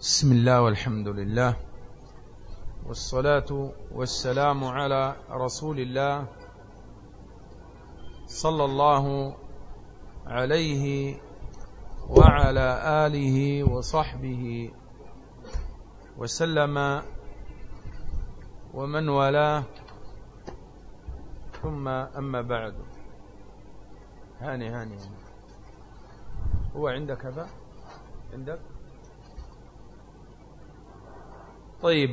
بسم الله والحمد لله والصلاة والسلام على رسول الله صلى الله عليه وعلى آله وصحبه وسلم ومن والاه. ثم أما بعد. هاني هاني هو عندك هذا؟ عندك؟ طيب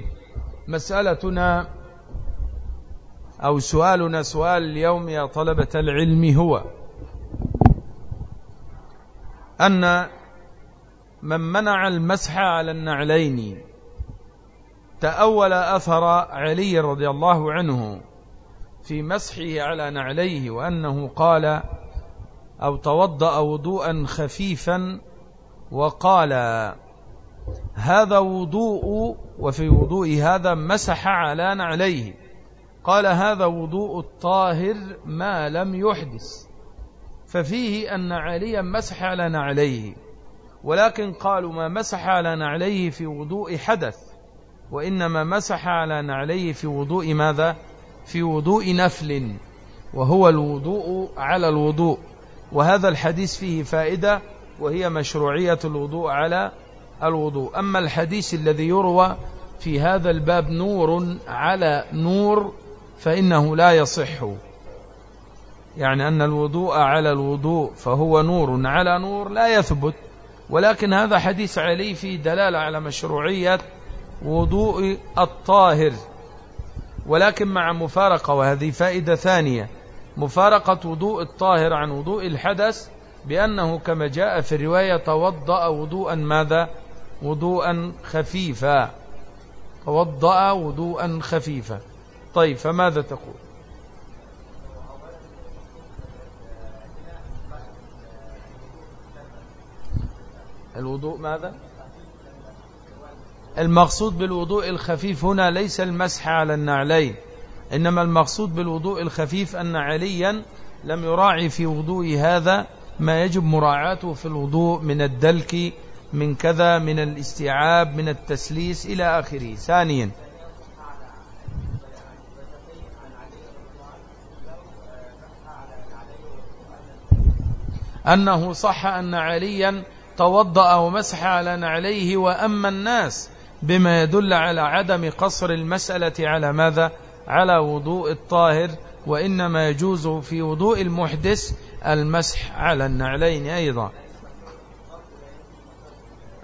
مسألتنا أو سؤالنا سؤال اليوم يا طلبة العلم هو أن من منع المسح على النعلين تأول أثر علي رضي الله عنه في مسحه على نعليه وأنه قال أو توضأ وضوءا خفيفا وقال هذا وضوء وفي وضوء هذا مسح على نعليه قال هذا وضوء الطاهر ما لم يحدث. ففيه أن عليا مسح على نعليه ولكن قالوا ما مسح على نعليه في وضوء حدث وإنما مسح على نعليه في وضوء ماذا؟ في وضوء نفل وهو الوضوء على الوضوء. وهذا الحديث فيه فائدة وهي مشروعية الوضوء على الوضوء. أما الحديث الذي يروى في هذا الباب نور على نور فإنه لا يصح. يعني أن الوضوء على الوضوء فهو نور على نور لا يثبت. ولكن هذا حديث عليه في دلالة على مشروعية وضوء الطاهر. ولكن مع مفارقة وهذه فائدة ثانية. مفارقة وضوء الطاهر عن وضوء الحدث بأنه كما جاء في الرواية توضأ وضوءا ماذا؟ وضوءا خفيفا. توضأ وضوءا خفيفا. طيب فماذا تقول؟ الوضوء ماذا؟ المقصود بالوضوء الخفيف هنا ليس المسح على النعلين إنما المقصود بالوضوء الخفيف أن عليا لم يراعي في وضوء هذا ما يجب مراعاته في الوضوء من الدلك من كذا من الاستيعاب من التسليس إلى آخره. ثانيا. أنه صح أن عليا توضأ ومسح على نعليه وأما الناس بما يدل على عدم قصر المسألة على ماذا؟ على وضوء الطاهر وإنما يجوز في وضوء المحدث المسح على النعلين أيضا.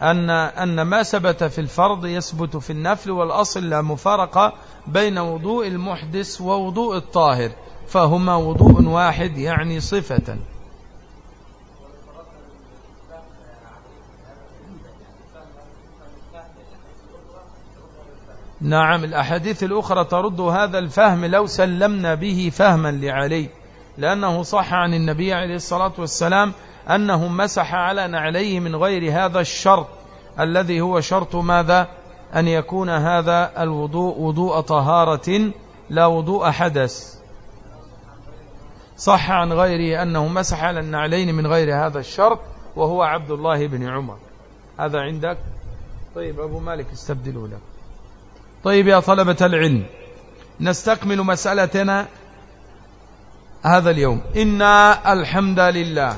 أن, أن ما ثبت في الفرض يثبت في النفل والأصل لا مفارقة بين وضوء المحدث ووضوء الطاهر فهما وضوء واحد يعني صفة. نعم الأحاديث الأخرى ترد هذا الفهم لو سلمنا به فهما لعلي لأنه صح عن النبي عليه الصلاة والسلام أنه مسح على نعليه من غير هذا الشرط الذي هو شرط ماذا؟ أن يكون هذا الوضوء وضوء طهارة لا وضوء حدث. صح عن غيره أنه مسح على النعلين من غير هذا الشرط وهو عبد الله بن عمر. هذا عندك؟ طيب أبو مالك استبدلوا لك. طيب يا طلبة العلم نستكمل مسألتنا هذا اليوم. إن الحمد لله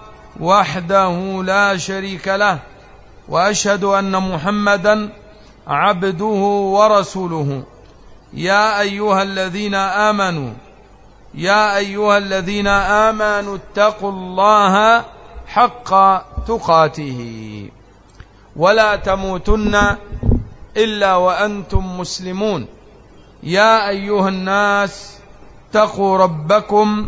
وحده لا شريك له وأشهد أن محمدا عبده ورسوله. يا أيها الذين آمنوا يا أيها الذين آمنوا اتقوا الله حق تقاته. ولا تموتن إلا وأنتم مسلمون. يا أيها الناس اتقوا ربكم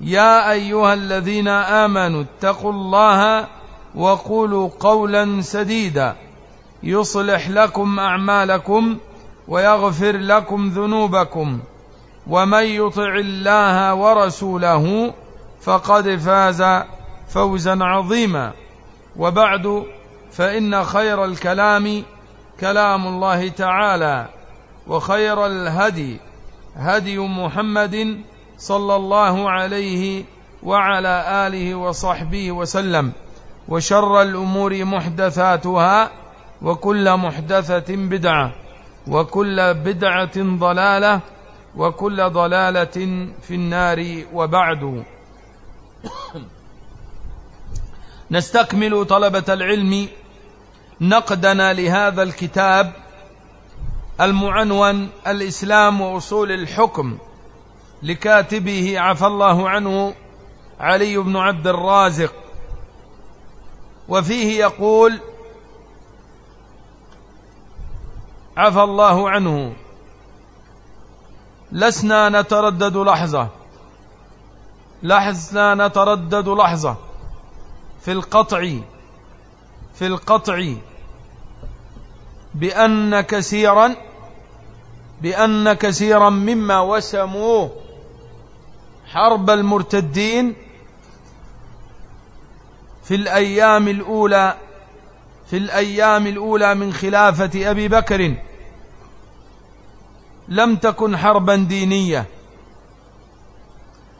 يا أيها الذين آمنوا اتقوا الله وقولوا قولا سديدا. يصلح لكم أعمالكم ويغفر لكم ذنوبكم. ومن يطع الله ورسوله فقد فاز فوزا عظيما. وبعد فإن خير الكلام كلام الله تعالى وخير الهدي هدي محمد صلى الله عليه وعلى آله وصحبه وسلم. وشر الأمور محدثاتها وكل محدثة بدعة وكل بدعة ضلالة وكل ضلالة في النار وبعد. نستكمل طلبة العلم نقدنا لهذا الكتاب المعنون الإسلام وأصول الحكم. لكاتبه عفى الله عنه علي بن عبد الرازق. وفيه يقول عفى الله عنه. لسنا نتردد لحظة. لسنا نتردد لحظة. في القطع في القطع. بأن كثيرا بأن كثيرا مما وسموه. حرب المرتدين في الأيام الأولى في الأيام الأولى من خلافة أبي بكر. لم تكن حربا دينية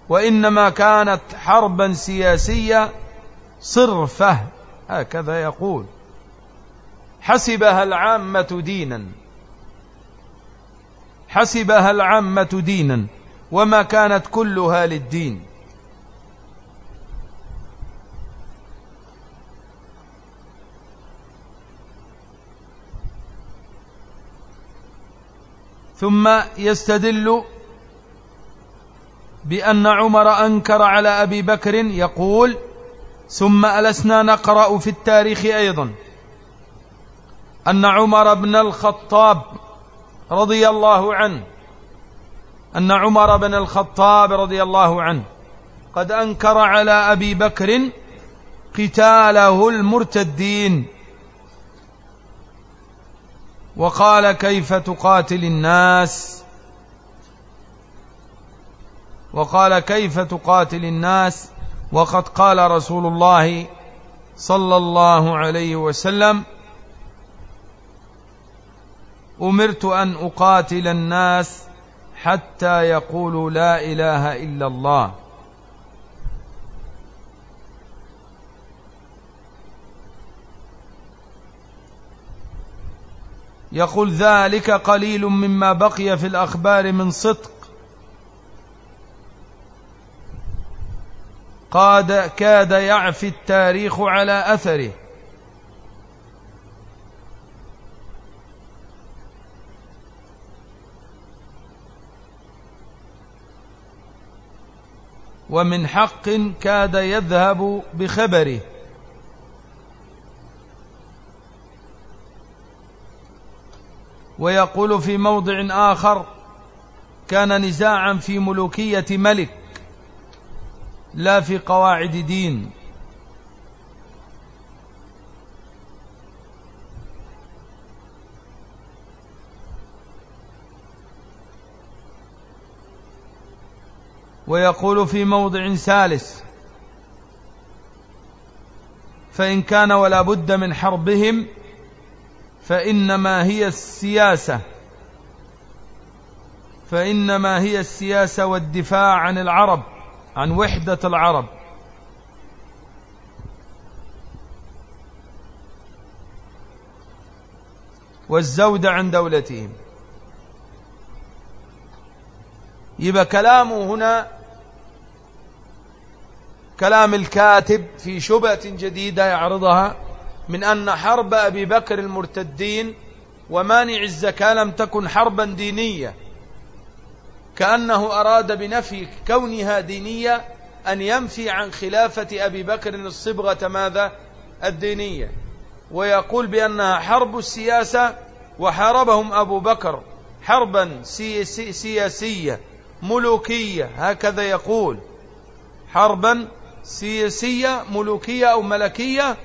وإنما كانت حربا سياسية صرفة هكذا يقول. حسبها العامة دينا حسبها العامة دينا. وما كانت كلها للدين. ثم يستدل بأن عمر أنكر على أبي بكر يقول ثم ألسنا نقرأ في التاريخ أيضا أن عمر بن الخطاب رضي الله عنه أن عمر بن الخطاب رضي الله عنه قد أنكر على أبي بكر قتاله المرتدين. وقال كيف تقاتل الناس؟ وقال كيف تقاتل الناس؟ وقد قال رسول الله صلى الله عليه وسلم أمرت أن أقاتل الناس حتى يقولوا لا إله إلا الله. يقول ذلك قليل مما بقي في الأخبار من صدق. قاد كاد يعفي التاريخ على أثره. ومن حق كاد يذهب بخبره. ويقول في موضع آخر كان نزاعا في ملوكية ملك لا في قواعد دين. ويقول في موضع ثالث فإن كان ولا بد من حربهم فإنما هي السياسة فإنما هي السياسة والدفاع عن العرب عن وحدة العرب. والزود عن دولتهم. يبقى كلامه هنا كلام الكاتب في شبهة جديدة يعرضها من أن حرب أبي بكر المرتدين ومانع الزكاة لم تكن حربا دينية كأنه أراد بنفي كونها دينية أن ينفي عن خلافة أبي بكر الصبغة ماذا؟ الدينية. ويقول بأنها حرب السياسة وحاربهم أبو بكر حربا سياسية ملوكية هكذا يقول. حربا سياسية ملوكية أو ملكية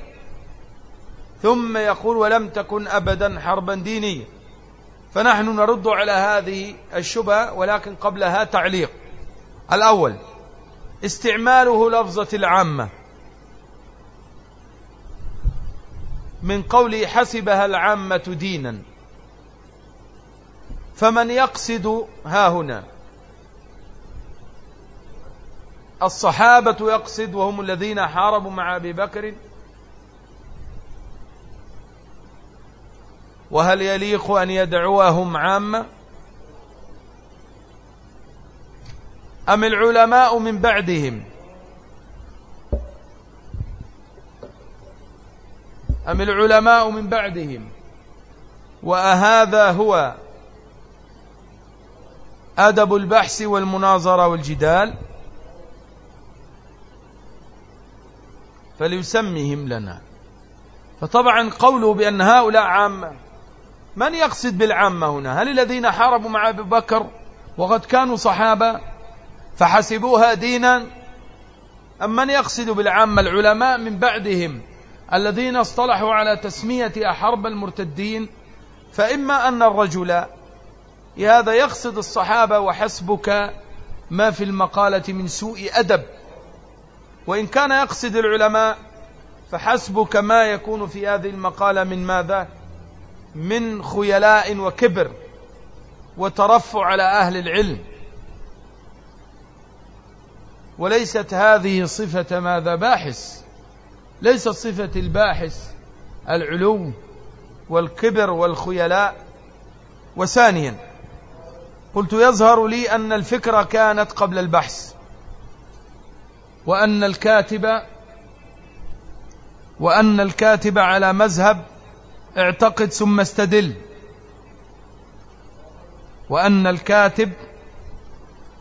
ثم يقول ولم تكن أبدا حربا دينية فنحن نرد على هذه الشبهة ولكن قبلها تعليق. الأول استعماله لفظة العامة. من قوله حسبها العامة دينا. فمن يقصد ها هنا الصحابة يقصد وهم الذين حاربوا مع أبي بكر. وهل يليق أن يدعوهم عامة؟ أم العلماء من بعدهم؟ أم العلماء من بعدهم؟ وأهذا هو أدب البحث والمناظرة والجدال؟ فليسميهم لنا. فطبعا قوله بأن هؤلاء عامة من يقصد بالعامة هنا؟ هل الذين حاربوا مع أبي بكر وقد كانوا صحابة فحسبوها دينا؟ أم من يقصد بالعامة؟ العلماء من بعدهم الذين اصطلحوا على تسمية حرب المرتدين. فإما أن الرجل هذا يقصد الصحابة وحسبك ما في المقالة من سوء أدب. وإن كان يقصد العلماء فحسبك ما يكون في هذه المقالة من ماذا؟ من خيلاء وكبر وترفع على أهل العلم. وليست هذه صفة ماذا؟ باحث. ليست صفة الباحث العلو والكبر والخيلاء. وثانيا قلت يظهر لي أن الفكرة كانت قبل البحث. وأن الكاتب وأن الكاتب على مذهب اعتقد ثم استدل. وأن الكاتب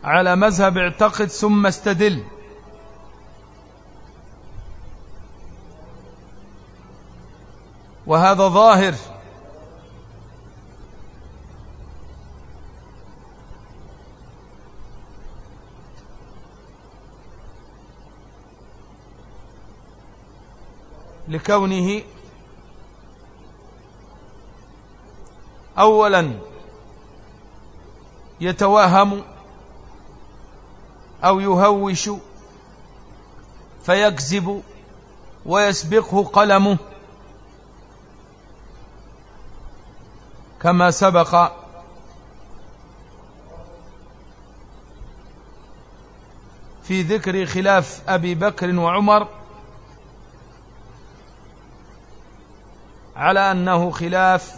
على مذهب اعتقد ثم استدل. وهذا ظاهر. لكونه أولا يتوهم أو يهوش فيكذب ويسبقه قلمه كما سبق في ذكر خلاف أبي بكر وعمر على أنه خلاف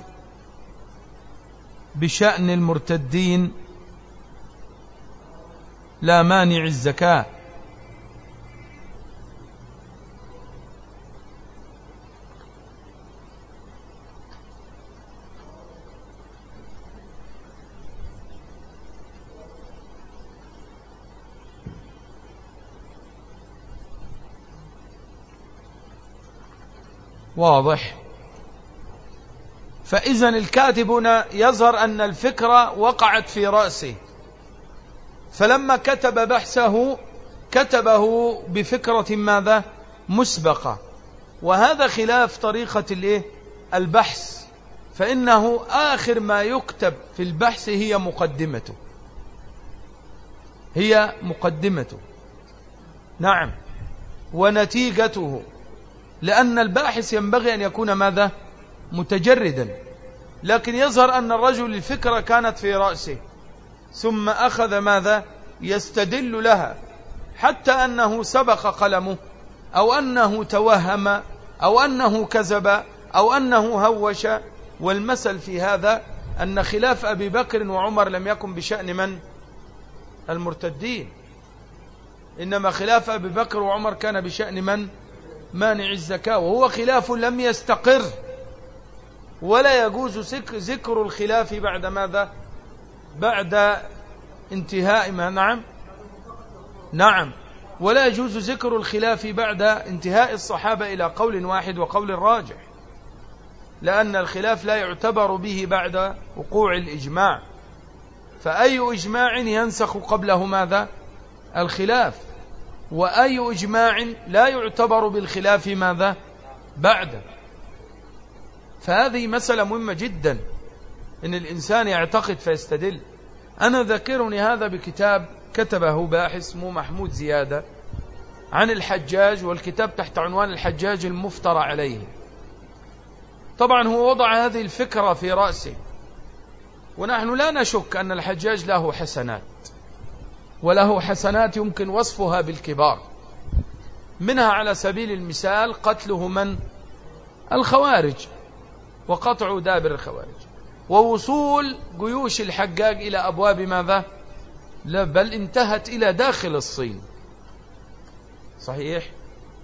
بشأن المرتدين لا مانع الزكاة. واضح. فإذا الكاتب هنا يظهر أن الفكرة وقعت في رأسه. فلما كتب بحثه كتبه بفكرة ماذا؟ مسبقة. وهذا خلاف طريقة الإيه؟ البحث. فإنه آخر ما يكتب في البحث هي مقدمته. هي مقدمته. نعم. ونتيجته. لأن الباحث ينبغي أن يكون ماذا؟ متجردا لكن يظهر أن الرجل الفكرة كانت في رأسه. ثم أخذ ماذا؟ يستدل لها حتى أنه سبق قلمه أو أنه توهم أو أنه كذب أو أنه هوش. والمثل في هذا أن خلاف أبي بكر وعمر لم يكن بشأن من؟ المرتدين. إنما خلاف أبي بكر وعمر كان بشأن من؟ مانع الزكاة وهو خلاف لم يستقر. ولا يجوز ذكر الخلاف بعد ماذا؟ بعد انتهاء ما نعم. نعم. ولا يجوز ذكر الخلاف بعد انتهاء الصحابة إلى قول واحد وقول راجح. لأن الخلاف لا يعتبر به بعد وقوع الإجماع. فأي إجماع ينسخ قبله ماذا؟ الخلاف. وأي إجماع لا يعتبر بالخلاف ماذا؟ بعد. فهذه مسألة مهمة جدا إن الإنسان يعتقد فيستدل. أنا ذكرني هذا بكتاب كتبه باحث اسمه محمود زيادة عن الحجاج والكتاب تحت عنوان الحجاج المفترى عليه. طبعا هو وضع هذه الفكرة في رأسه. ونحن لا نشك أن الحجاج له حسنات وله حسنات يمكن وصفها بالكبار. منها على سبيل المثال قتله من؟ الخوارج. وقطع دابر الخوارج. ووصول جيوش الحجاج إلى أبواب ماذا؟ لا بل انتهت إلى داخل الصين. صحيح؟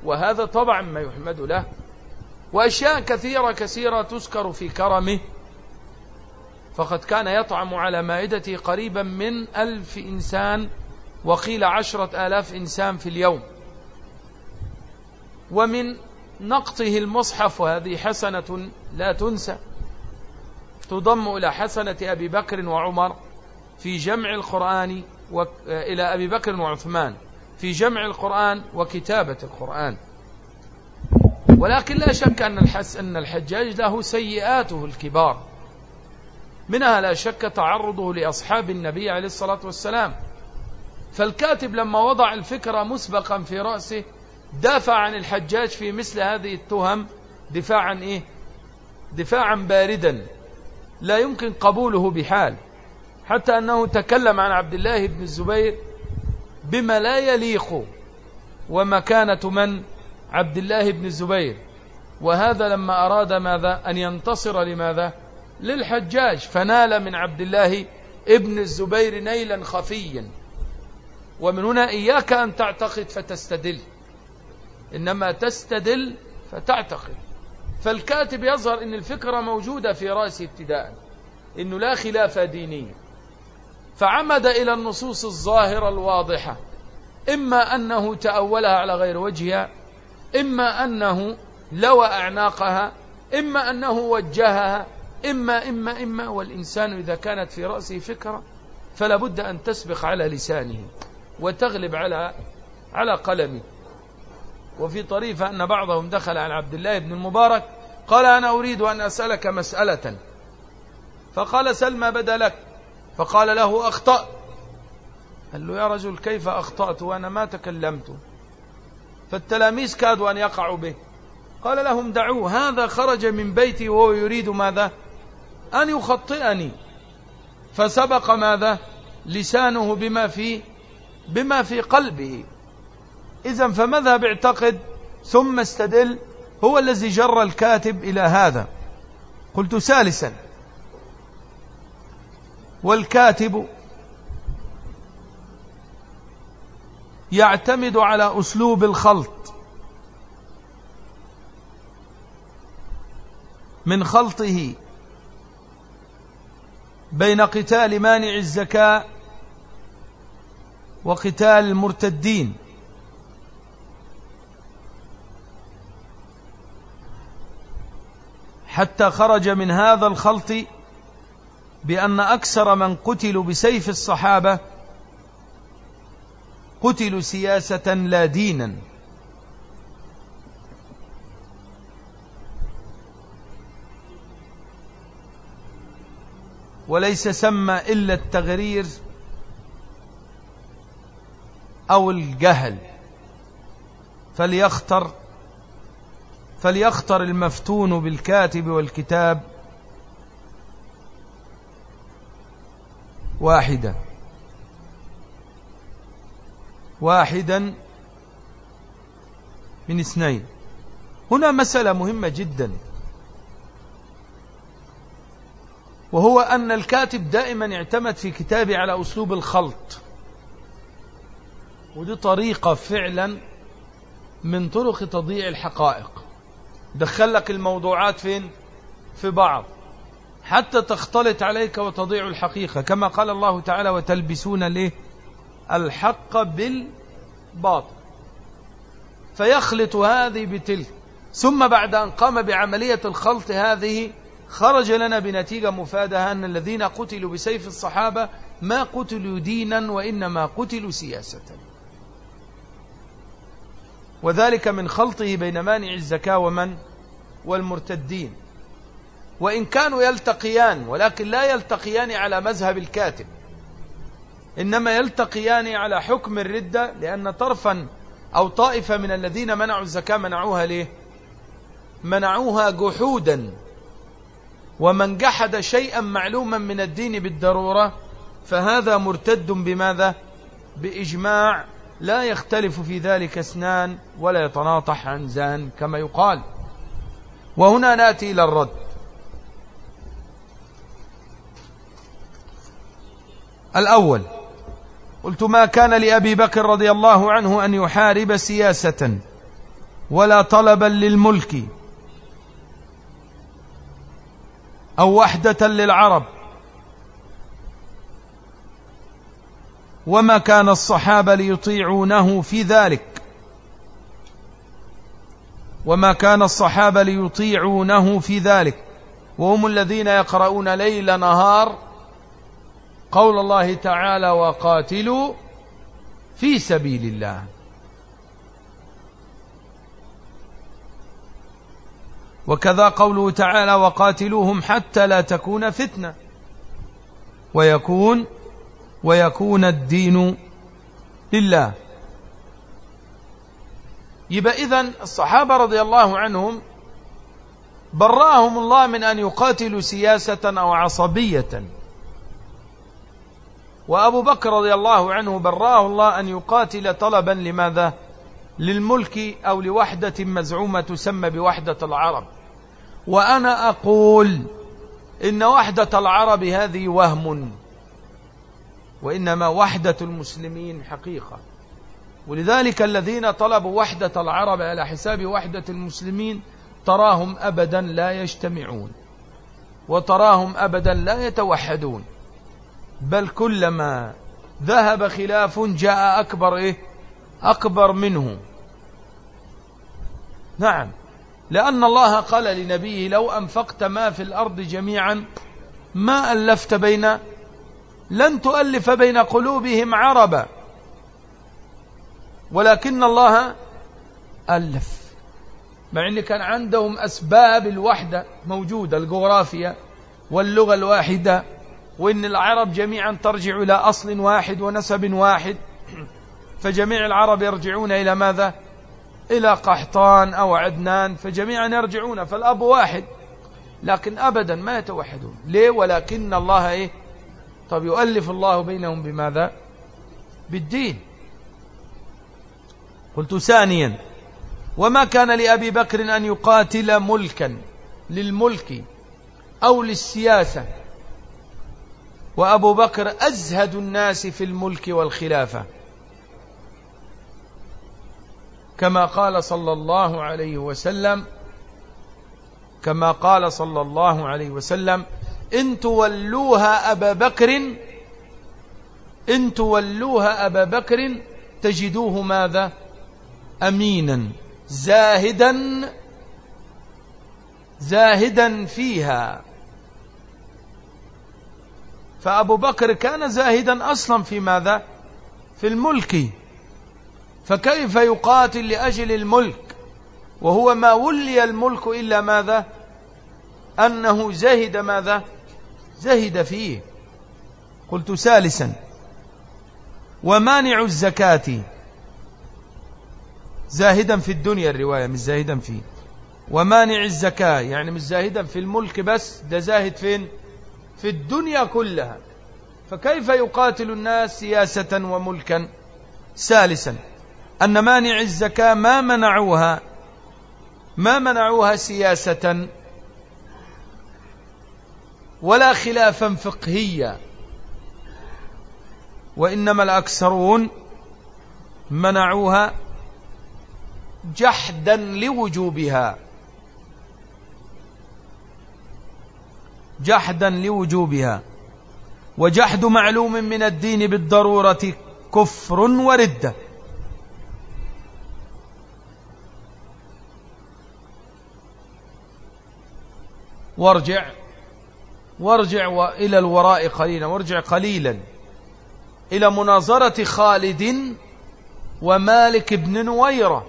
وهذا طبعا ما يحمد له. وأشياء كثيرة كثيرة تذكر في كرمه. فقد كان يطعم على مائدته قريبا من ألف إنسان وقيل عشرة آلاف إنسان في اليوم. ومن نقطه المصحف وهذه حسنة لا تنسى. تضم إلى حسنة أبي بكر وعمر في جمع القرآن و... إلى أبي بكر وعثمان في جمع القرآن وكتابة القرآن. ولكن لا شك أن, الحس أن الحجاج له سيئاته الكبار. منها لا شك تعرضه لأصحاب النبي عليه الصلاة والسلام. فالكاتب لما وضع الفكرة مسبقا في رأسه دافع عن الحجاج في مثل هذه التهم دفاعا إيه؟ دفاعا باردا. لا يمكن قبوله بحال. حتى أنه تكلم عن عبد الله بن الزبير بما لا يليق ومكانة من؟ عبد الله بن الزبير. وهذا لما أراد ماذا؟ أن ينتصر لماذا؟ للحجاج. فنال من عبد الله ابن الزبير نيلا خفيا. ومن هنا إياك أن تعتقد فتستدل. إنما تستدل فتعتقد فالكاتب يظهر أن الفكرة موجودة في رأسه ابتداء إنه لا خلاف ديني. فعمد إلى النصوص الظاهرة الواضحة إما أنه تأولها على غير وجهها إما أنه لوى أعناقها إما أنه وجهها إما إما إما. والإنسان إذا كانت في رأسه فكرة فلا بد أن تسبق على لسانه وتغلب على على قلمه. وفي طريفة أن بعضهم دخل على عبد الله بن المبارك قال أنا أريد أن أسألك مسألة. فقال سل ما بدا لك. فقال له أخطأ. قال له يا رجل كيف أخطأت وأنا ما تكلمت؟ فالتلاميذ كادوا أن يقعوا به. قال لهم دعوه هذا خرج من بيتي وهو يريد ماذا؟ أن يخطئني. فسبق ماذا؟ لسانه بما في بما في قلبه. إذا فمذهب اعتقد ثم استدل هو الذي جر الكاتب إلى هذا. قلت ثالثا والكاتب يعتمد على أسلوب الخلط. من خلطه بين قتال مانع الزكاة وقتال المرتدين. حتى خرج من هذا الخلط بأن أكثر من قتلوا بسيف الصحابة قتلوا سياسة لا دينا. وليس سمى إلا التغرير أو الجهل فليختر فليختر المفتون بالكاتب والكتاب واحدا. واحدا من اثنين. هنا مسألة مهمة جدا. وهو أن الكاتب دائما اعتمد في كتابه على أسلوب الخلط. ودي طريقة فعلا من طرق تضييع الحقائق. دخل لك الموضوعات فين؟ في بعض. حتى تختلط عليك وتضيع الحقيقة. كما قال الله تعالى وتلبسون له الحق بالباطل. فيخلط هذه بتلك. ثم بعد أن قام بعملية الخلط هذه خرج لنا بنتيجة مفادة أن الذين قتلوا بسيف الصحابة ما قتلوا دينا وإنما قتلوا سياسة. وذلك من خلطه بين مانع الزكاة ومن والمرتدين. وإن كانوا يلتقيان ولكن لا يلتقيان على مذهب الكاتب إنما يلتقيان على حكم الردة لأن طرفا أو طائفة من الذين منعوا الزكاة منعوها ليه؟ منعوها جحودا. ومن جحد شيئا معلوما من الدين بالضرورة فهذا مرتد بماذا؟ بإجماع لا يختلف في ذلك اسنان ولا يتناطح عن زان كما يقال. وهنا نأتي إلى الرد. الأول قلت ما كان لأبي بكر رضي الله عنه أن يحارب سياسة ولا طلبا للملك أو وحدة للعرب. وما كان الصحابة ليطيعونه في ذلك. وما كان الصحابة ليطيعونه في ذلك. وهم الذين يقرؤون ليل نهار قول الله تعالى وقاتلوا في سبيل الله. وكذا قوله تعالى وقاتلوهم حتى لا تكون فتنة. ويكون ويكون الدين لله. يبقى إذن الصحابة رضي الله عنهم براهم الله من أن يقاتلوا سياسة أو عصبية. وأبو بكر رضي الله عنه براه الله أن يقاتل طلبا لماذا؟ للملك أو لوحدة مزعومة تسمى بوحدة العرب. وأنا أقول إن وحدة العرب هذه وهم. وإنما وحدة المسلمين حقيقة. ولذلك الذين طلبوا وحدة العرب على حساب وحدة المسلمين تراهم أبدا لا يجتمعون وتراهم أبدا لا يتوحدون. بل كلما ذهب خلاف جاء أكبر إيه؟ أكبر منه. نعم. لأن الله قال لنبيه لو أنفقت ما في الأرض جميعا ما ألفت بين لن تؤلف بين قلوبهم عربا. ولكن الله ألف. مع أن كان عندهم أسباب الوحدة موجودة الجغرافيا واللغة الواحدة وإن العرب جميعا ترجع إلى أصل واحد ونسب واحد. فجميع العرب يرجعون إلى ماذا؟ إلى قحطان أو عدنان فجميعا يرجعون فالأب واحد. لكن أبدا ما يتوحدون. ليه؟ ولكن الله إيه؟ طب يؤلف الله بينهم بماذا؟ بالدين. قلت ثانيا وما كان لأبي بكر أن يقاتل ملكا للملك أو للسياسة؟ وأبو بكر أزهد الناس في الملك والخلافة. كما قال صلى الله عليه وسلم كما قال صلى الله عليه وسلم إن تولوها أبا بكر إن تولوها أبا بكر تجدوه ماذا؟ أمينا زاهدا زاهدا فيها. فأبو بكر كان زاهدا أصلا في ماذا؟ في الملك. فكيف يقاتل لأجل الملك؟ وهو ما ولي الملك إلا ماذا؟ أنه زهد ماذا؟ زهد فيه. قلت ثالثا ومانع الزكاة. زاهدا في الدنيا الرواية مش زاهدا فيه. ومانع الزكاة يعني مش زاهدا في الملك بس ده زاهد فين؟ في الدنيا كلها. فكيف يقاتل الناس سياسة وملكا؟ ثالثا أن مانع الزكاة ما منعوها ما منعوها سياسة. ولا خلافا فقهيا. وإنما الأكثرون منعوها جحدا لوجوبها. جحدا لوجوبها. وجحد معلوم من الدين بالضرورة كفر وردة. وارجع وارجع إلى الوراء قليلا وارجع قليلا. إلى مناظرة خالد ومالك بن نويرة.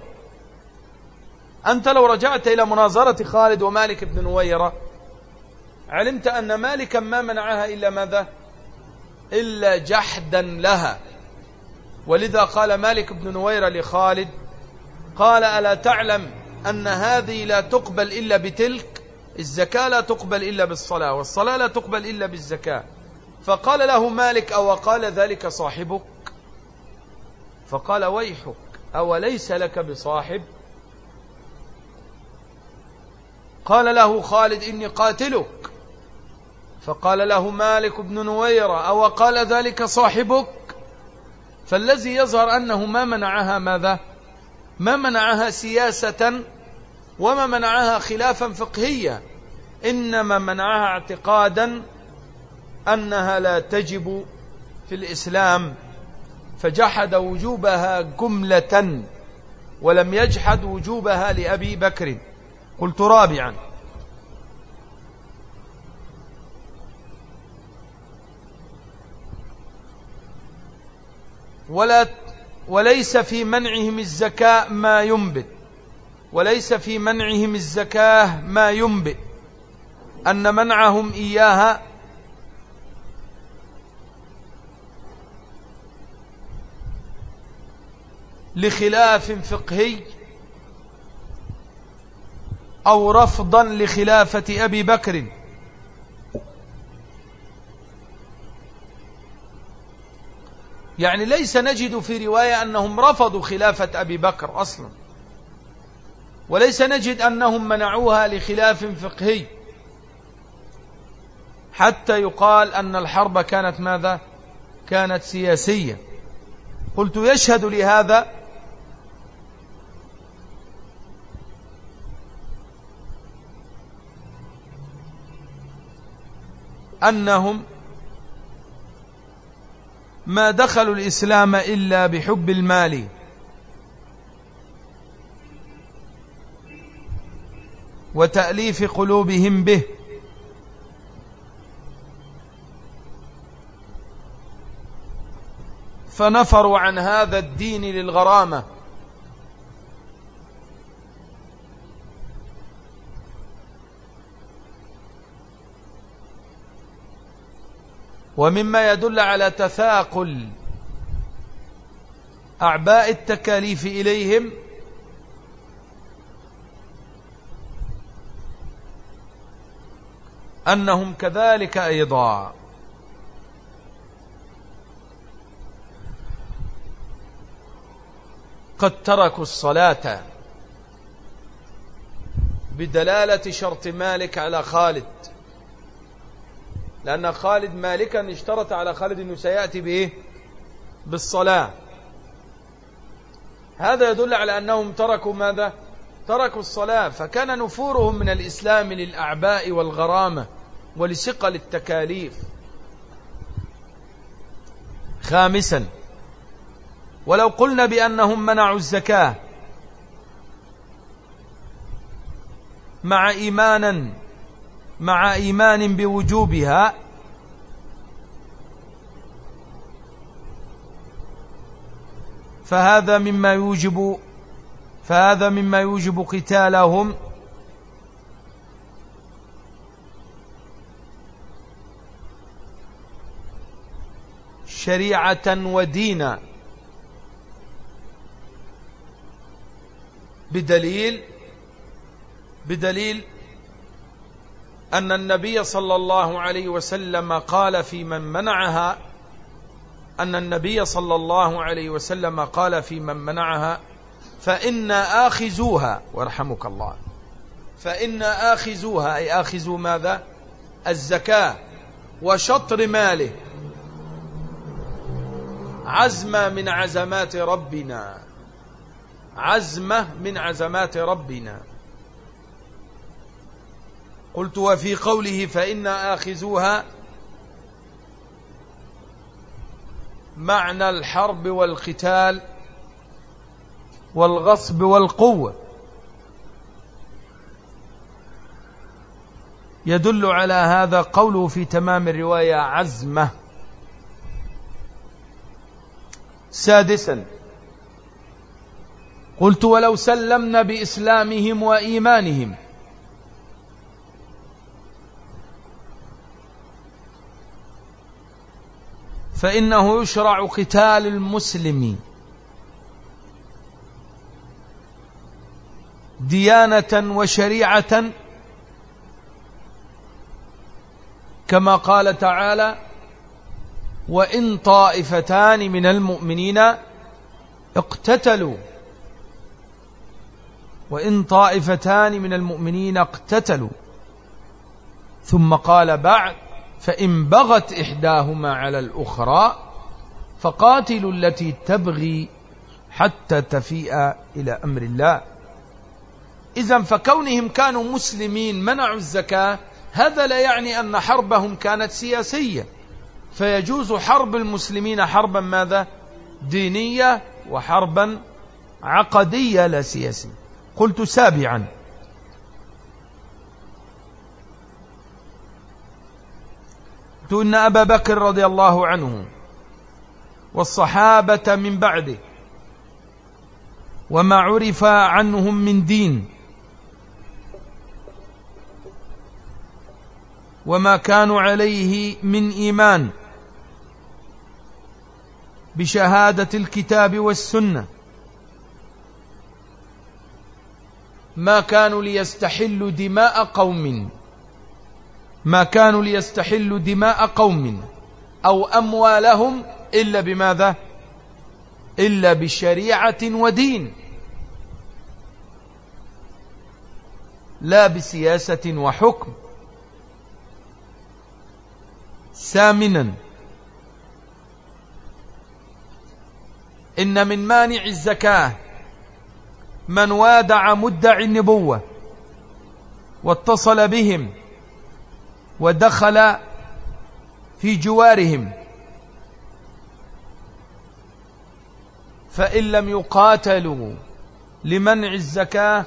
أنت لو رجعت إلى مناظرة خالد ومالك بن نويرة علمت أن مالكا ما منعها إلا ماذا؟ إلا جحدا لها. ولذا قال مالك بن نويرة لخالد قال ألا تعلم أن هذه لا تقبل إلا بتلك الزكاة لا تقبل إلا بالصلاة والصلاة لا تقبل إلا بالزكاة. فقال له مالك أو قال ذلك صاحبك؟ فقال ويحك أوليس لك بصاحب؟ قال له خالد إني قاتلك. فقال له مالك بن نويرة أو قال ذلك صاحبك؟ فالذي يظهر أنه ما منعها ماذا؟ ما منعها سياسة وما منعها خلافا فقهيا. إنما منعها اعتقادا أنها لا تجب في الإسلام. فجحد وجوبها جملة ولم يجحد وجوبها لأبي بكر. قلت رابعا. ولا وليس في منعهم الزكاة ما ينبت. وليس في منعهم الزكاة ما ينبئ أن منعهم إياها لخلاف فقهي أو رفضا لخلافة أبي بكر. يعني ليس نجد في رواية أنهم رفضوا خلافة أبي بكر أصلا. وليس نجد أنهم منعوها لخلاف فقهي. حتى يقال أن الحرب كانت ماذا؟ كانت سياسية. قلت يشهد لهذا أنهم ما دخلوا الإسلام إلا بحب المال. وتأليف قلوبهم به. فنفروا عن هذا الدين للغرامة. ومما يدل على تثاقل أعباء التكاليف إليهم أنهم كذلك أيضا. قد تركوا الصلاة بدلالة شرط مالك على خالد. لأن خالد مالكا اشترط على خالد أنه سيأتي بإيه بالصلاة. هذا يدل على أنهم تركوا ماذا؟ تركوا الصلاة. فكان نفورهم من الإسلام للأعباء والغرامة. ولثقل التكاليف خامسا ولو قلنا بأنهم منعوا الزكاة مع إيمانا مع إيمان بوجوبها فهذا مما يوجب فهذا مما يوجب قتالهم شريعة ودينا. بدليل بدليل أن النبي صلى الله عليه وسلم قال في من منعها أن النبي صلى الله عليه وسلم قال في من منعها فإن آخذوها وارحمك الله فإن آخذوها أي آخذوا ماذا؟ الزكاة وشطر ماله. عزمة من عزمات ربنا. عزمة من عزمات ربنا. قلت وفي قوله فإنا آخذوها معنى الحرب والقتال والغصب والقوة. يدل على هذا قوله في تمام الرواية عزمة. سادسا. قلت ولو سلمنا بإسلامهم وإيمانهم. فإنه يشرع قتال المسلم. ديانة وشريعة. كما قال تعالى وإن طائفتان من المؤمنين اقتتلوا. وإن طائفتان من المؤمنين اقتتلوا. ثم قال بعد فإن بغت إحداهما على الأخرى فقاتلوا التي تبغي حتى تفيء إلى أمر الله. إذا فكونهم كانوا مسلمين منعوا الزكاة هذا لا يعني أن حربهم كانت سياسية. فيجوز حرب المسلمين حربا ماذا؟ دينية وحربا عقدية لا سياسية. قلت سابعا. قلت إن أبا بكر رضي الله عنه والصحابة من بعده وما عرف عنهم من دين وما كانوا عليه من إيمان بشهادة الكتاب والسنة. ما كانوا ليستحلوا دماء قوم. ما كانوا ليستحلوا دماء قوم. أو أموالهم إلا بماذا؟ إلا بشريعة ودين. لا بسياسة وحكم. ثامنا إن من مانع الزكاة من وادع مدعي النبوة واتصل بهم ودخل في جوارهم. فإن لم يقاتلوا لمنع الزكاة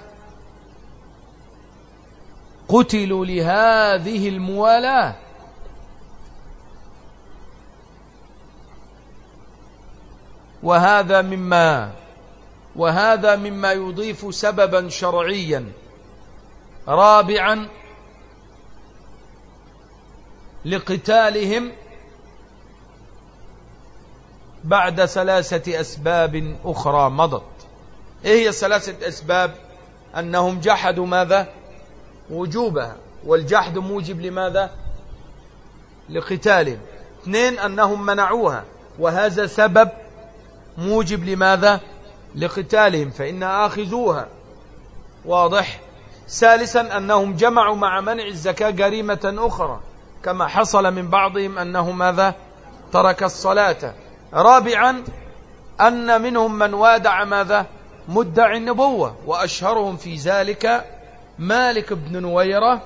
قتلوا لهذه الموالاة. وهذا مما وهذا مما يضيف سببا شرعيا. رابعا لقتالهم بعد ثلاثة أسباب أخرى مضت. إيه هي ثلاثة أسباب؟ أنهم جحدوا ماذا؟ وجوبها. والجحد موجب لماذا؟ لقتالهم. اثنين أنهم منعوها. وهذا سبب موجب لماذا؟ لقتالهم فإن آخذوها. واضح؟ ثالثا أنهم جمعوا مع منع الزكاة جريمة أخرى كما حصل من بعضهم أنه ماذا؟ ترك الصلاة. رابعا أن منهم من وادع ماذا؟ مدعي النبوة وأشهرهم في ذلك مالك بن نويرة.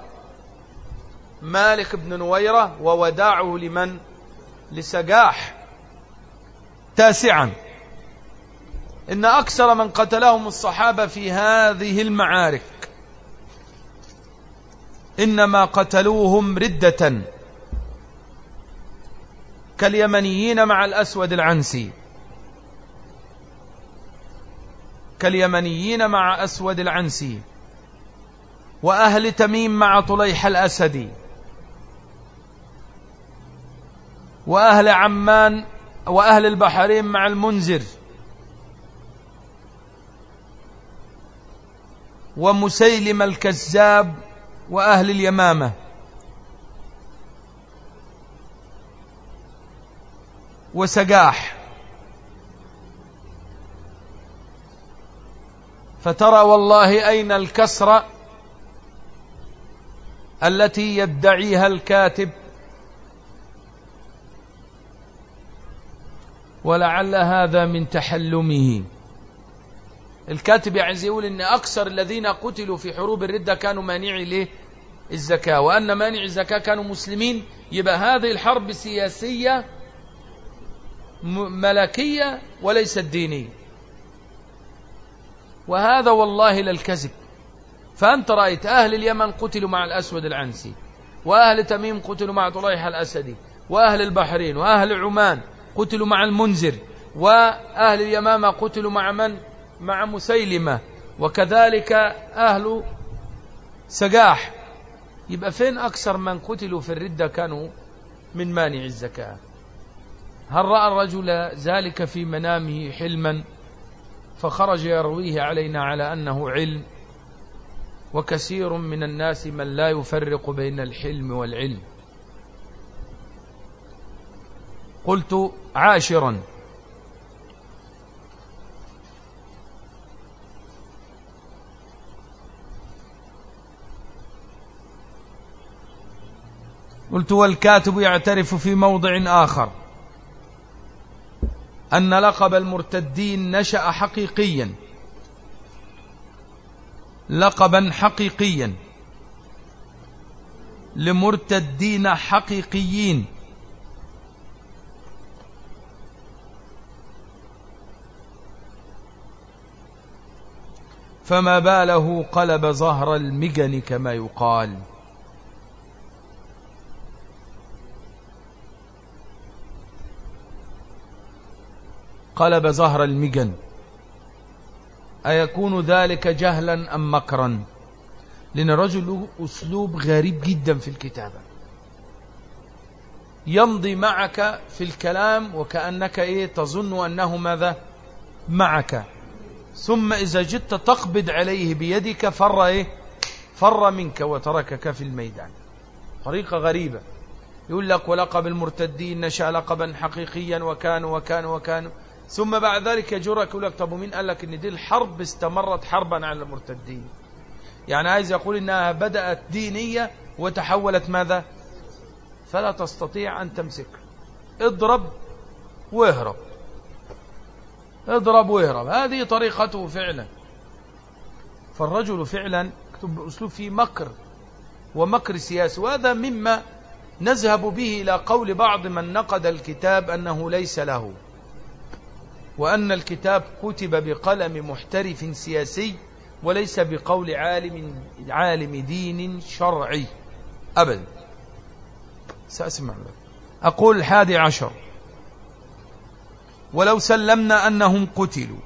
مالك بن نويرة ووداعه لمن؟ لسجاح. تاسعا إن أكثر من قتلهم الصحابة في هذه المعارك. إنما قتلوهم ردة كاليمنيين مع الأسود العنسي. كاليمنيين مع أسود العنسي. وأهل تميم مع طليح الأسدي وأهل عمان وأهل البحرين مع المنذر. ومسيلم الكذاب وأهل اليمامة. وسجاح. فترى والله أين الكسرة التي يدعيها الكاتب. ولعل هذا من تحلمه. الكاتب يعني يقول إن أكثر الذين قتلوا في حروب الردة كانوا مانعي له الزكاة. وأن مانع الزكاة كانوا مسلمين يبقى هذه الحرب سياسية ملكية وليست دينية. وهذا والله للكذب. فأنت رأيت أهل اليمن قتلوا مع الأسود العنسي وأهل تميم قتلوا مع طليح الأسدي وأهل البحرين وأهل عمان قتلوا مع المنذر وأهل اليمامة قتلوا مع من؟ مع مسيلمة وكذلك أهل سجاح. يبقى فين أكثر من قتلوا في الردة كانوا من مانع الزكاة؟ هل رأى الرجل ذلك في منامه حلما؟ فخرج يرويه علينا على أنه علم. وكثير من الناس من لا يفرق بين الحلم والعلم. قلت عاشرا. قلت والكاتب يعترف في موضع آخر أن لقب المرتدين نشأ حقيقيا. لقبا حقيقيا. لمرتدين حقيقيين. فما باله قلب ظهر المجن كما يقال. قلب ظهر المجن. أيكون ذلك جهلا أم مكرا؟ لأن الرجل له أسلوب غريب جدا في الكتابة. يمضي معك في الكلام وكأنك إيه تظن أنه ماذا؟ معك. ثم إذا جدت تقبض عليه بيدك فر إيه؟ فر منك وتركك في الميدان. طريقة غريبة. يقول لك ولقب المرتدين نشأ لقبا حقيقيا وكانوا وكانوا وكانوا ثم بعد ذلك يجرك يقول لك طب ومين قال لك إن دي الحرب استمرت حربا على المرتدين؟ يعني عايز يقول إنها بدأت دينية وتحولت ماذا؟ فلا تستطيع أن تمسك. اضرب واهرب. اضرب واهرب. هذه طريقته فعلا. فالرجل فعلا يكتب بأسلوب فيه مكر ومكر سياسي وهذا مما نذهب به إلى قول بعض من نقد الكتاب أنه ليس له. وأن الكتاب كتب بقلم محترف سياسي وليس بقول عالم عالم دين شرعي. أبدا. سأسمع. لك أقول الحادي عشر. ولو سلمنا أنهم قتلوا.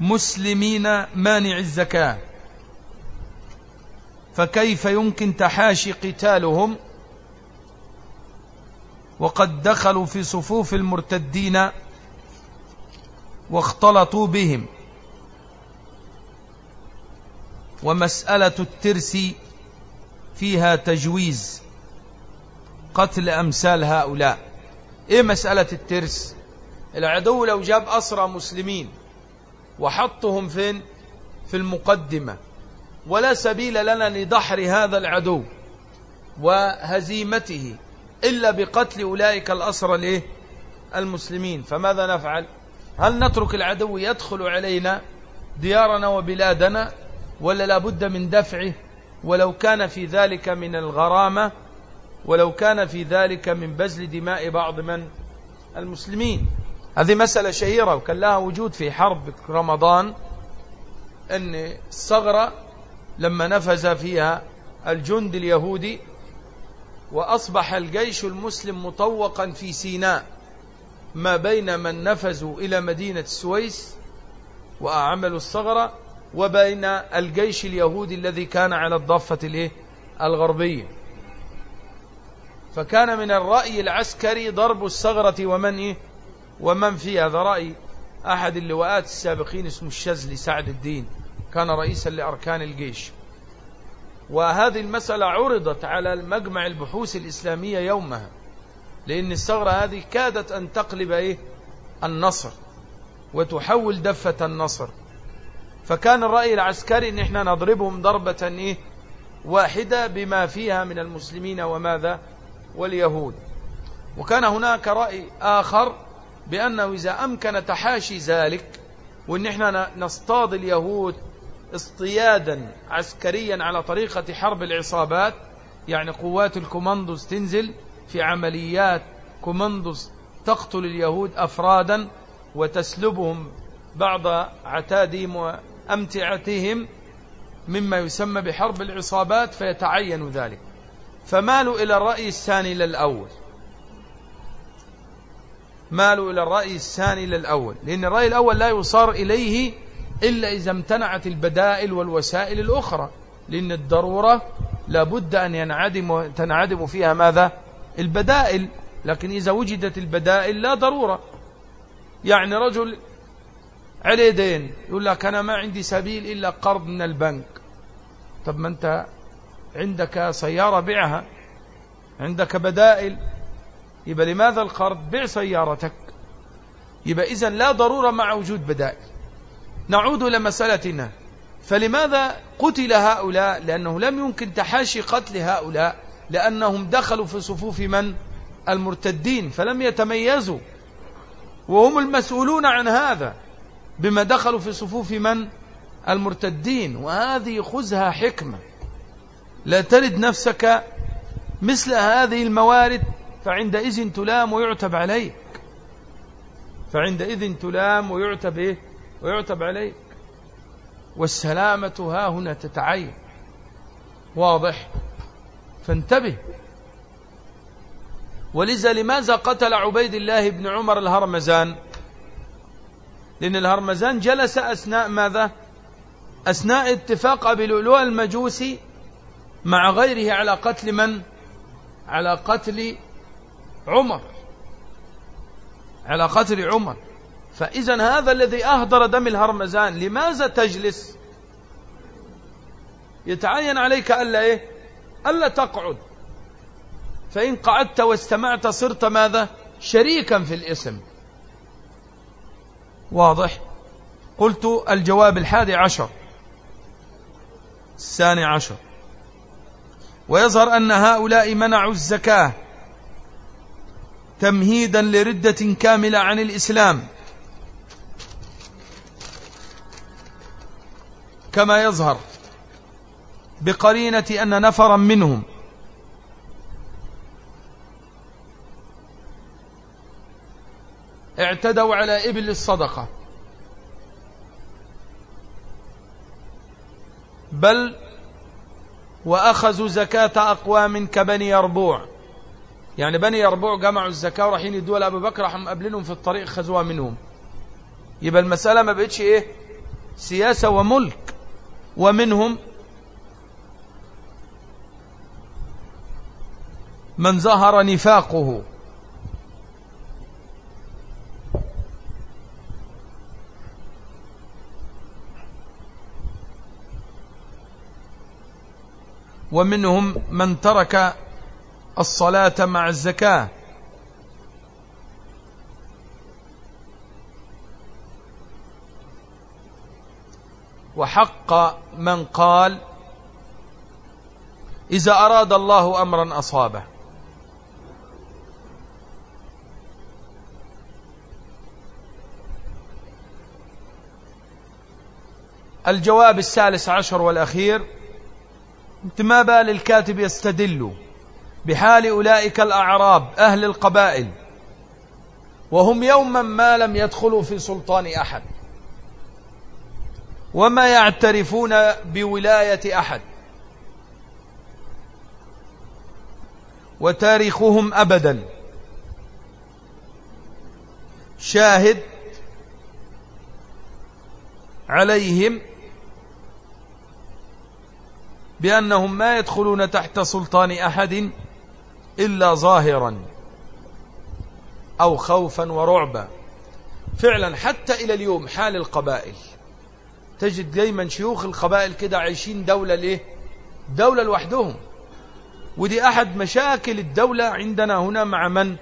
مسلمين مانع الزكاة. فكيف يمكن تحاشي قتالهم؟ وقد دخلوا في صفوف المرتدين واختلطوا بهم. ومسألة الترس فيها تجويز قتل أمثال هؤلاء. إيه مسألة الترس؟ العدو لو جاب أسرى مسلمين وحطهم فين؟ في المقدمة. ولا سبيل لنا لدحر هذا العدو وهزيمته. إلا بقتل أولئك الأسرى الايه المسلمين. فماذا نفعل؟ هل نترك العدو يدخل علينا ديارنا وبلادنا ولا لابد من دفعه؟ ولو كان في ذلك من الغرامة ولو كان في ذلك من بذل دماء بعض من؟ المسلمين. هذه مسألة شهيرة وكان لها وجود في حرب رمضان أن الثغرة لما نفذ فيها الجند اليهودي وأصبح الجيش المسلم مطوقا في سيناء ما بين من نفذوا إلى مدينة السويس وأعملوا الثغرة وبين الجيش اليهودي الذي كان على الضفة الغربية. فكان من الرأي العسكري ضرب الثغرة ومن إيه؟ ومن فيها هذا رأي؟ أحد اللواءات السابقين اسمه الشزلي سعد الدين كان رئيسا لأركان الجيش. وهذه المسألة عرضت على المجمع البحوث الإسلامية يومها لأن الثغرة هذه كادت أن تقلب إيه؟ النصر وتحول دفة النصر. فكان الرأي العسكري إن إحنا نضربهم ضربة إيه؟ واحدة بما فيها من المسلمين وماذا؟ واليهود. وكان هناك رأي آخر بأنه إذا أمكن تحاشي ذلك وإن إحنا نصطاد اليهود اصطيادا عسكريا على طريقة حرب العصابات يعني قوات الكوماندوز تنزل في عمليات كوماندوز تقتل اليهود أفرادا وتسلبهم بعض عتادهم وأمتعتهم مما يسمى بحرب العصابات فيتعين ذلك. فمالوا إلى الرأي الثاني للأول. مالوا إلى الرأي الثاني للأول لأن الرأي الأول لا يصار إليه إلا إذا امتنعت البدائل والوسائل الأخرى لأن الضرورة لابد أن ينعدم تنعدم فيها ماذا؟ البدائل. لكن إذا وجدت البدائل لا ضرورة. يعني رجل عليه دين يقول لك أنا ما عندي سبيل إلا قرض من البنك. طب ما أنت عندك سيارة بيعها عندك بدائل. يبقى لماذا القرض؟ بيع سيارتك. يبقى إذن لا ضرورة مع وجود بدائل. نعود إلى مسألتنا. فلماذا قتل هؤلاء؟ لأنه لم يمكن تحاشي قتل هؤلاء لأنهم دخلوا في صفوف من؟ المرتدين فلم يتميزوا. وهم المسؤولون عن هذا بما دخلوا في صفوف من؟ المرتدين. وهذه خذها حكمة. لا ترد نفسك مثل هذه الموارد فعندئذ تلام ويعتب عليك. فعندئذ تلام ويعتب إيه؟ ويعتب عليك. والسلامة ها هنا تتعين. واضح؟ فانتبه. ولذا لماذا قتل عبيد الله بن عمر الهرمزان؟ لأن الهرمزان جلس أثناء ماذا؟ أثناء اتفاق أبي لؤلؤ المجوسي مع غيره على قتل من؟ على قتل عمر. على قتل عمر. فإذا هذا الذي أهدر دم الهرمزان لماذا تجلس؟ يتعين عليك ألا إيه؟ ألا تقعد. فإن قعدت واستمعت صرت ماذا؟ شريكا في الاسم. واضح؟ قلت الجواب الحادي عشر. الثاني عشر. ويظهر أن هؤلاء منعوا الزكاة تمهيدا لردة كاملة عن الإسلام. كما يظهر بقرينة أن نفرا منهم. اعتدوا على إبل الصدقة. بل وأخذوا زكاة أقوام كبني يربوع. يعني بني يربوع جمعوا الزكاة ورايحين يدوها لأبو بكر راحوا مقابلينهم في الطريق خذوها منهم. يبقى المسألة ما بقتش إيه؟ سياسة وملك. ومنهم من ظهر نفاقه. ومنهم من ترك الصلاة مع الزكاة. وحق من قال إذا أراد الله أمرا أصابه. الجواب الثالث عشر والأخير ما بال الكاتب يستدل بحال أولئك الأعراب أهل القبائل وهم يوما ما لم يدخلوا في سلطان أحد. وما يعترفون بولاية أحد. وتاريخهم أبدا. شاهد عليهم بأنهم ما يدخلون تحت سلطان أحد إلا ظاهرا أو خوفا ورعبا. فعلا حتى إلى اليوم حال القبائل. تجد دايما شيوخ القبائل كده عايشين دولة ليه؟ دولة لوحدهم. ودي أحد مشاكل الدولة عندنا هنا مع من؟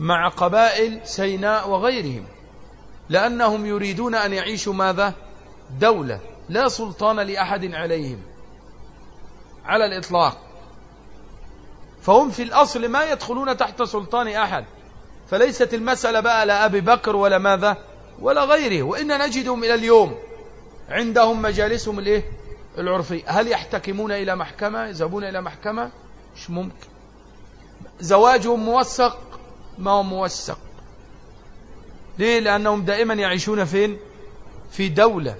مع قبائل سيناء وغيرهم. لأنهم يريدون أن يعيشوا ماذا؟ دولة لا سلطان لأحد عليهم. على الإطلاق. فهم في الأصل ما يدخلون تحت سلطان أحد. فليست المسألة بقى لا أبي بكر ولا ماذا؟ ولا غيره. وإن نجدهم إلى اليوم. عندهم مجالسهم الايه؟ العرفية. هل يحتكمون إلى محكمة؟ يذهبون إلى محكمة؟ مش ممكن. زواجهم موثق؟ ما هو موثق. ليه؟ لأنهم دائما يعيشون فين؟ في دولة.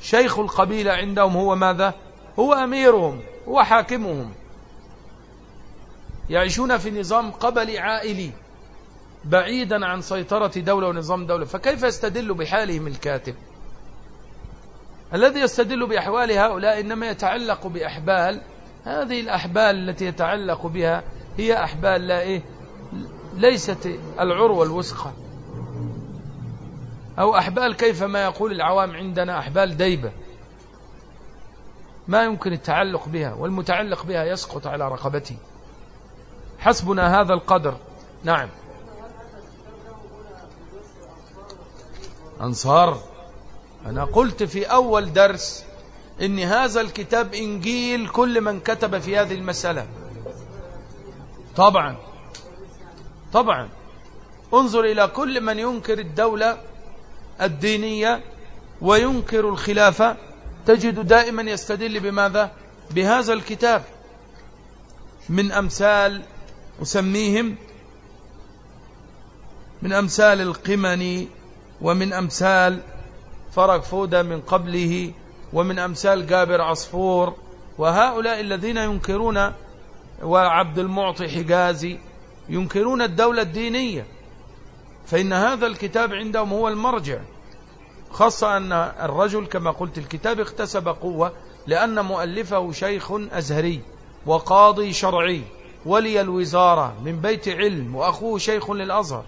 شيخ القبيلة عندهم هو ماذا؟ هو أميرهم هو حاكمهم. يعيشون في نظام قبلي عائلي بعيدا عن سيطرة دولة ونظام دولة. فكيف يستدل بحالهم الكاتب؟ الذي يستدل بأحوال هؤلاء إنما يتعلق بأحبال. هذه الأحبال التي يتعلق بها هي أحبال لا إيه؟ ليست العروة الوسخة أو أحبال كيف ما يقول العوام عندنا أحبال ديبة. ما يمكن التعلق بها والمتعلق بها يسقط على رقبته. حسبنا هذا القدر. نعم. أنصار. أنا قلت في أول درس إن هذا الكتاب إنجيل كل من كتب في هذه المسألة. طبعا. طبعا. انظر إلى كل من ينكر الدولة الدينية وينكر الخلافة. تجد دائما يستدل بماذا؟ بهذا الكتاب. من أمثال أسميهم. من أمثال القمني. ومن أمثال فرق فودة من قبله ومن أمثال جابر عصفور وهؤلاء الذين ينكرون وعبد المعطي حجازي ينكرون الدولة الدينية. فإن هذا الكتاب عندهم هو المرجع خاصة أن الرجل كما قلت الكتاب اكتسب قوة لأن مؤلفه شيخ أزهري وقاضي شرعي ولي الوزارة من بيت علم وأخوه شيخ للأزهر.